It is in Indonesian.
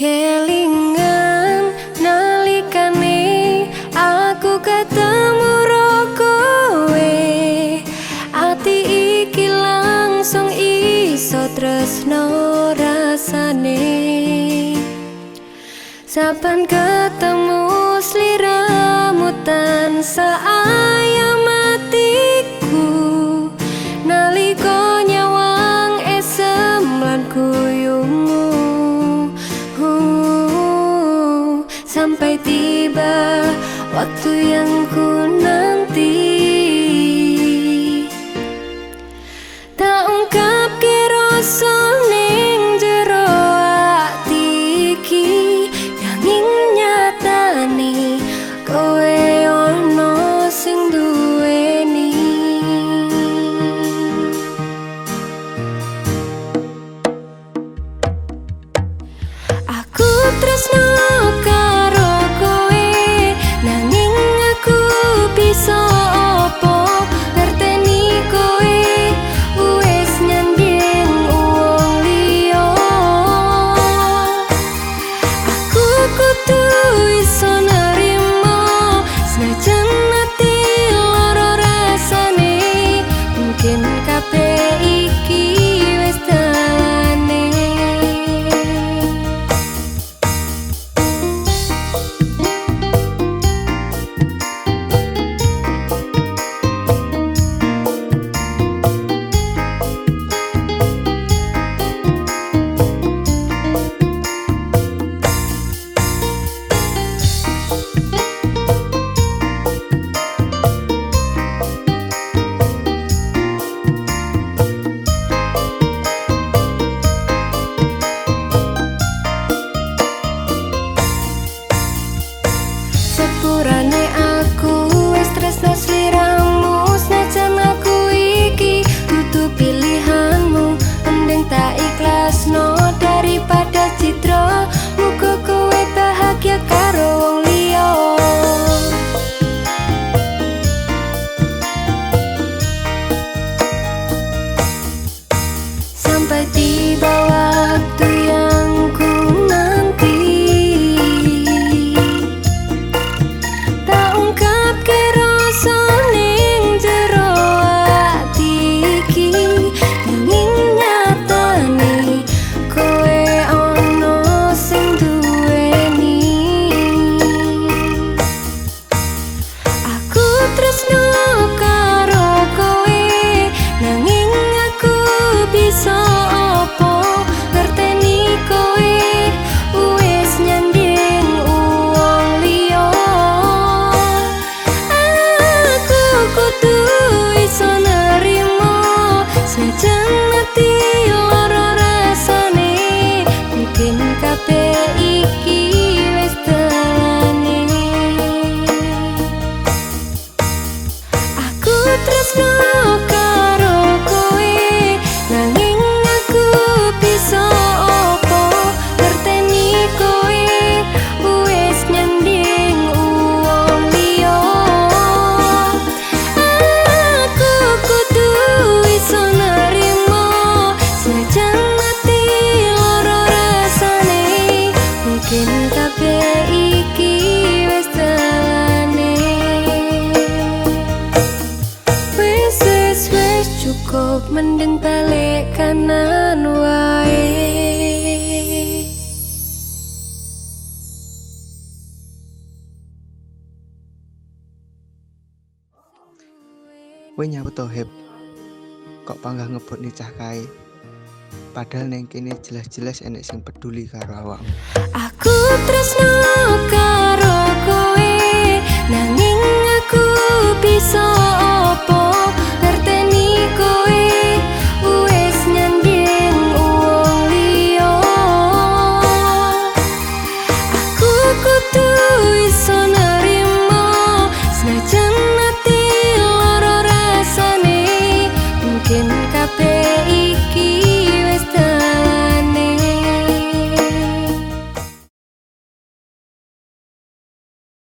Kelingan nalikane aku ketemu rokowe Ati iki langsung iso tresno rasane. Saban ketemu sliramu tansah sampai tiba waktu yang ku nanti. sok mending balik kanan wae Wih nyawa to heb. Kok panggah ngebut nih cah kai Padahal neng jelas-jelas enek sing peduli karo. Aku terus karo